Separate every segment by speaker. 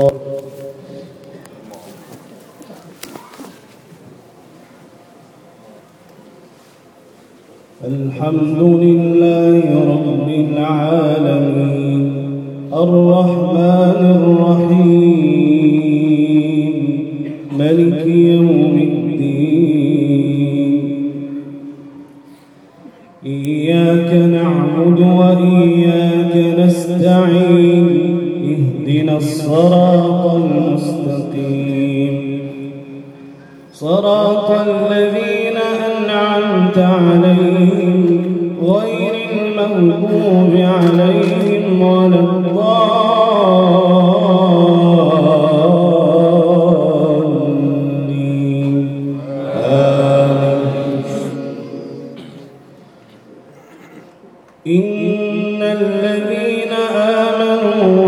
Speaker 1: النار الحمد لله رب العالمين. الرحمن الرحيم. إن الذين آمنوا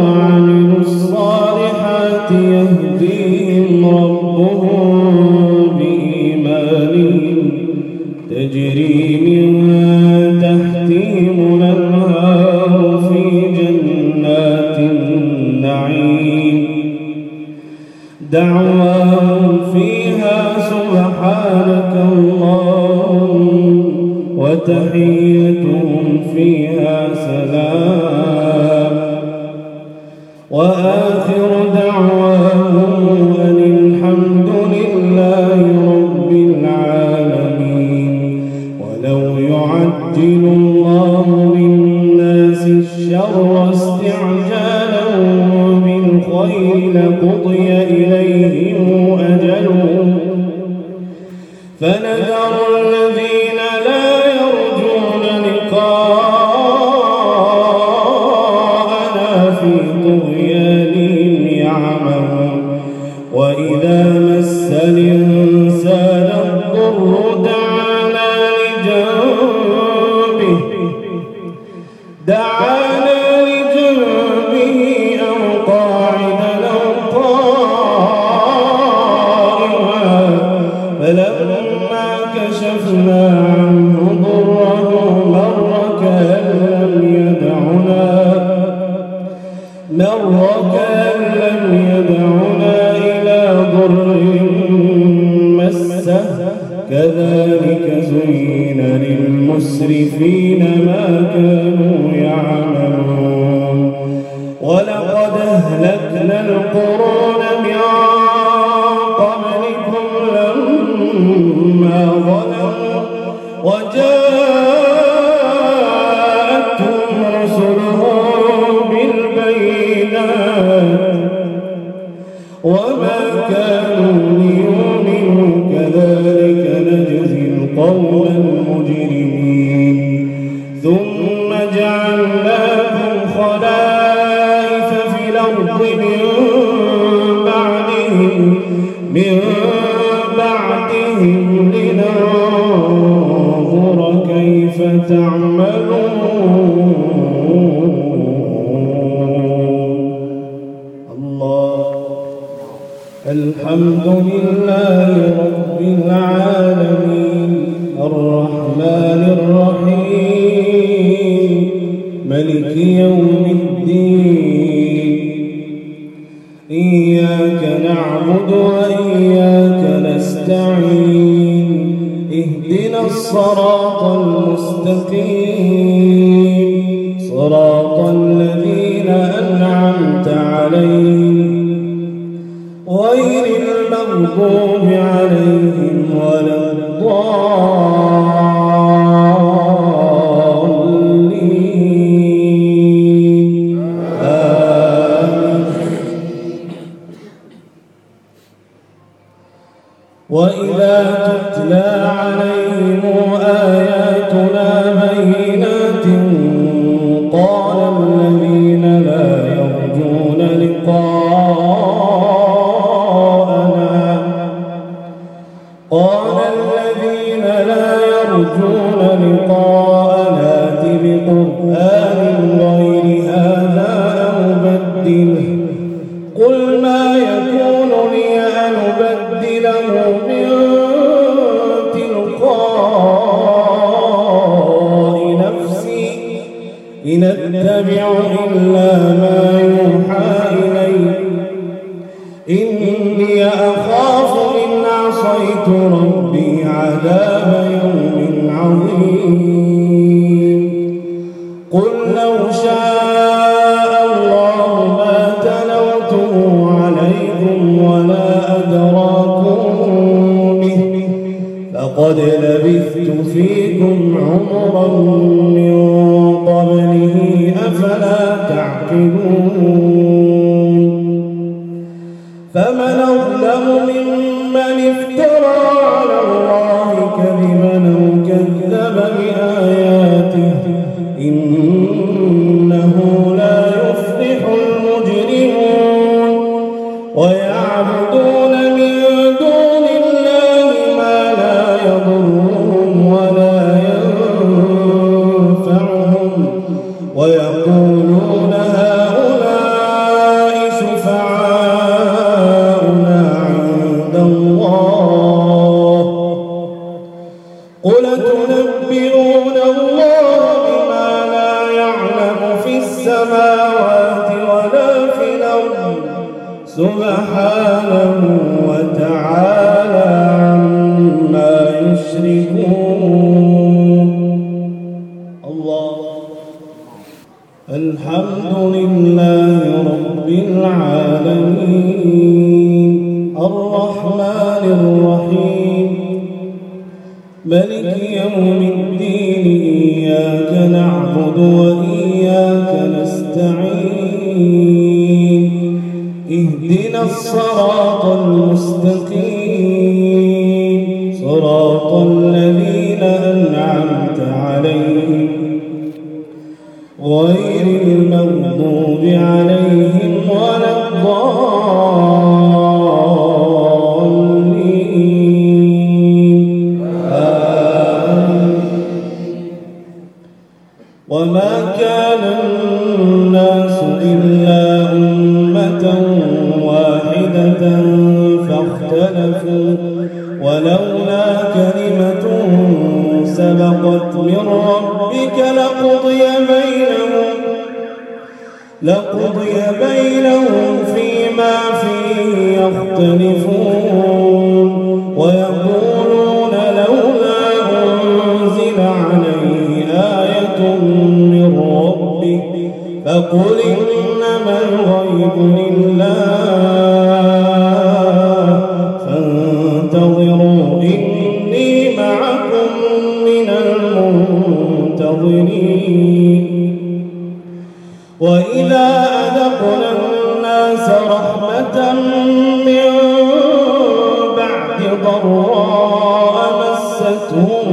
Speaker 1: فنذر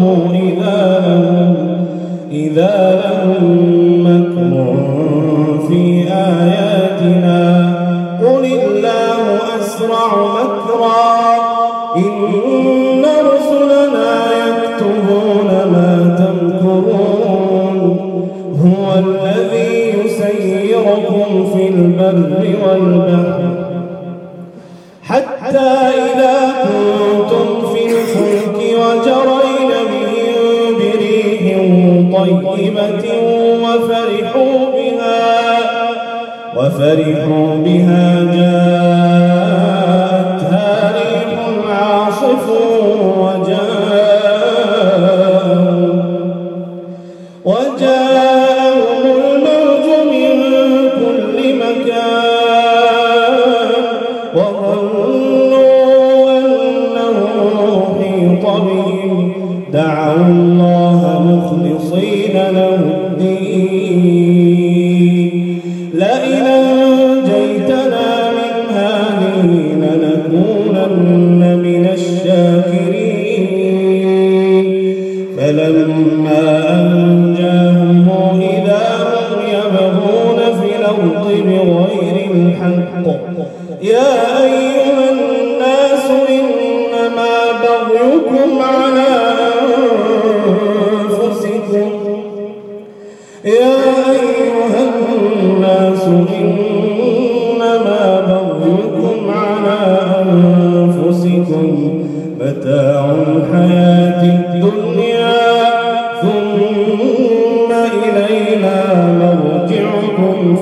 Speaker 1: إذا لهم, إذا لهم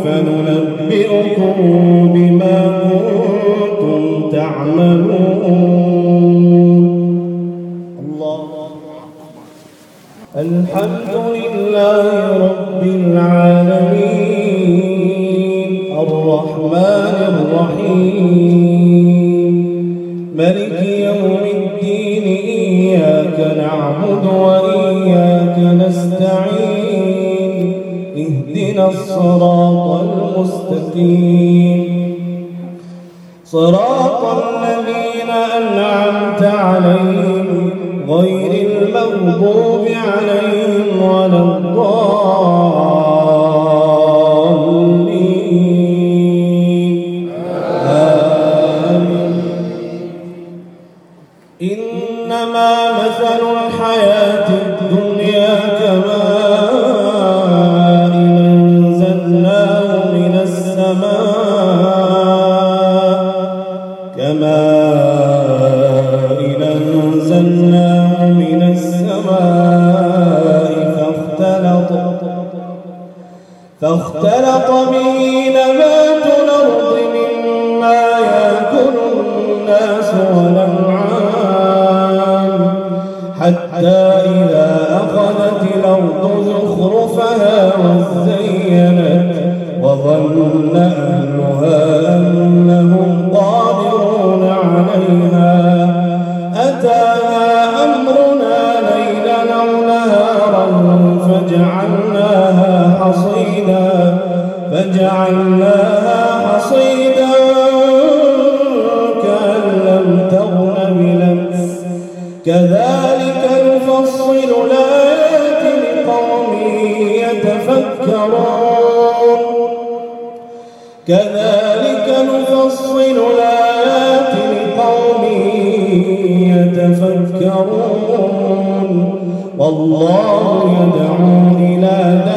Speaker 1: فننبئكم إنما مثل الحياة الدنيا كماء أنزلناه من السماء. كماء أنزلناه من السماء فاختلط فاختلط به فجعلناها حصيدا كأن لم تغن بلمس كذلك نفصل الآيات لقوم يتفكرون. كذلك نفصل الآيات لقوم يتفكرون. والله يدعو إلى ذلك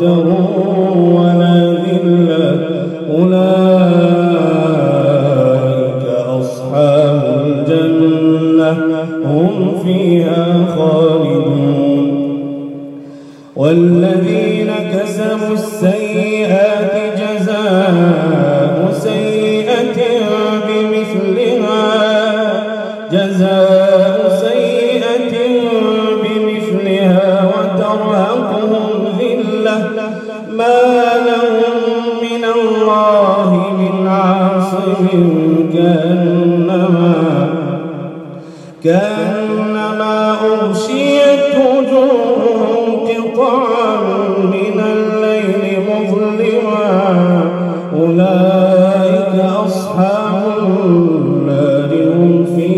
Speaker 1: درى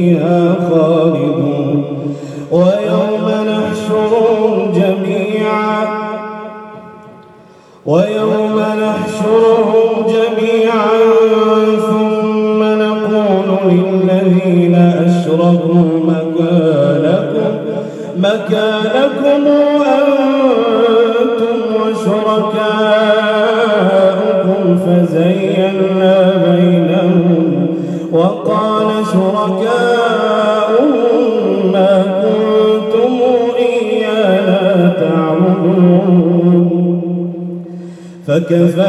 Speaker 1: فيها فكفى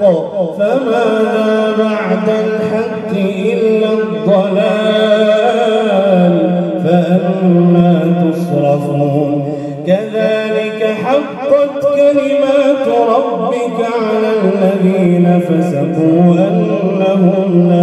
Speaker 1: الحق فماذا بعد الحق إلا الضلال؟ فأما تصرفون. كذلك حقت كلمات ربك على الذين فسقوا أنهم لا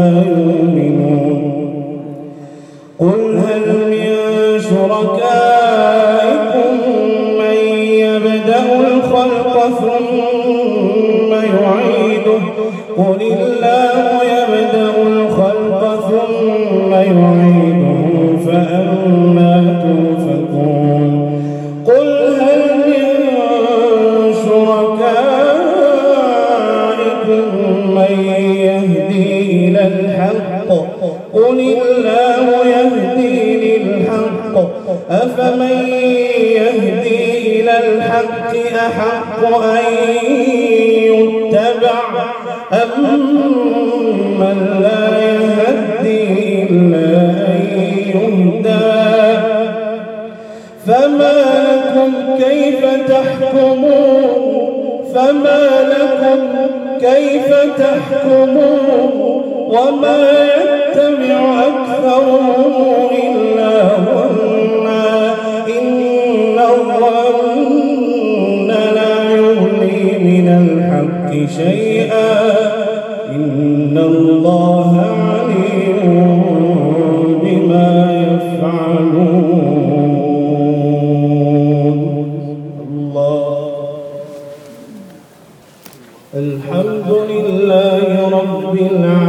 Speaker 1: أفمن يهدي إلى الحق أحق أن يتبع أمن لا يهدي إلا أن يهدى؟ فما لكم كيف تحكمون؟ فما لكم كيف تحكمون؟ وما يتبع أكثرهم إلا هو شيئا. إن الله عليم بما يفعلون. الله. الحمد لله رب العالمين.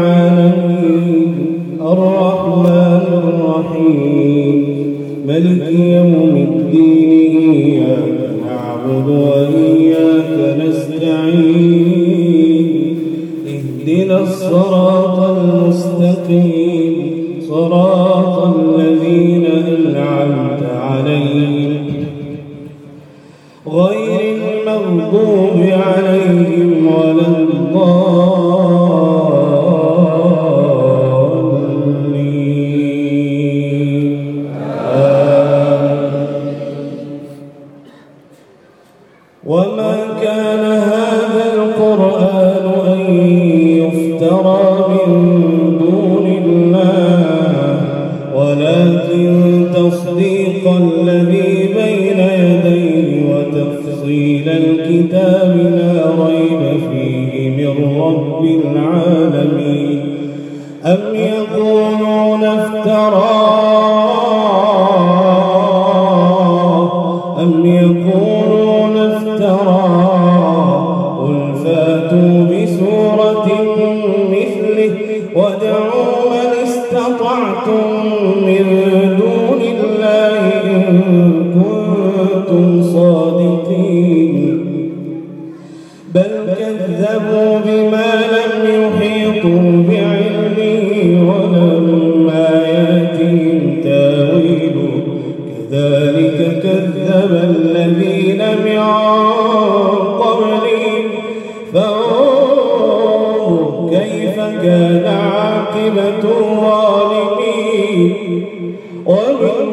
Speaker 1: ومن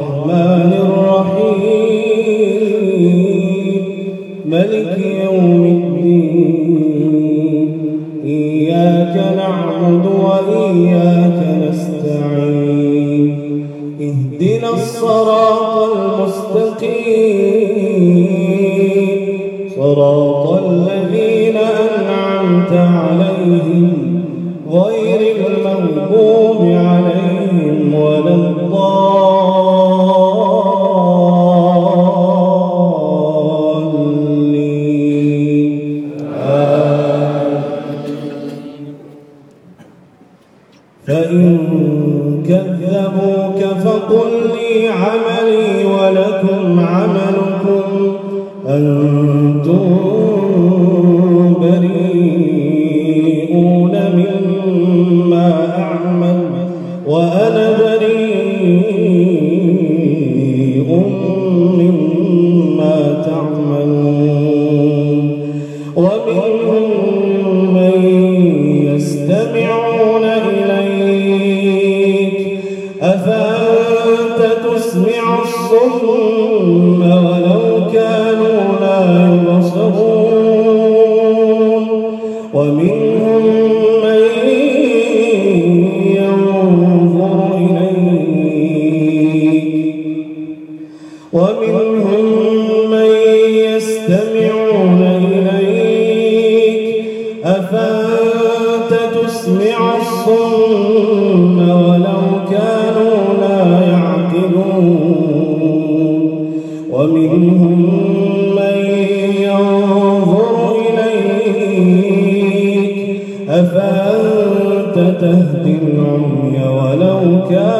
Speaker 1: الرحمن الرحيم. ملك يوم الدين من من أفأنت تهدي العمي ولو كان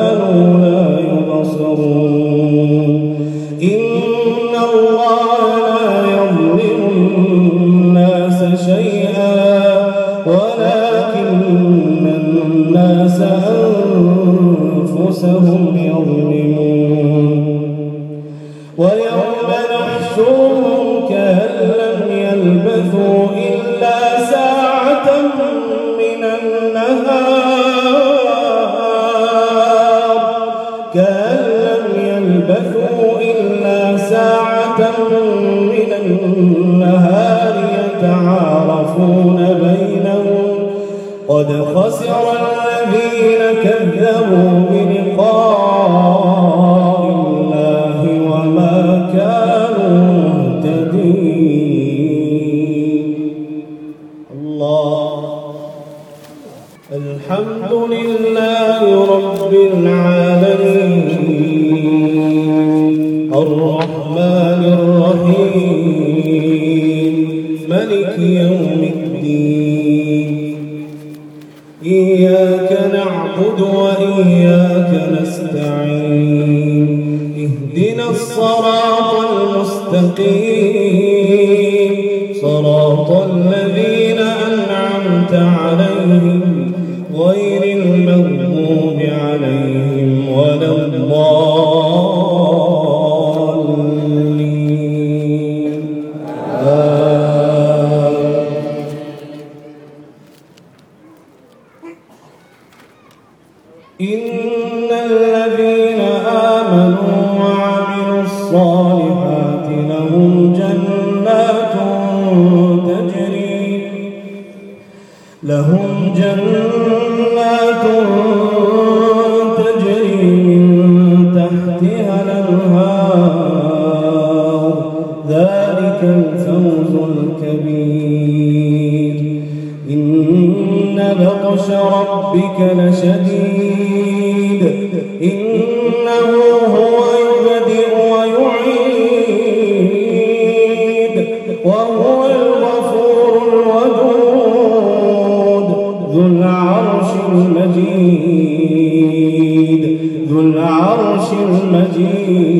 Speaker 1: Oh. يَعْلَمُونَ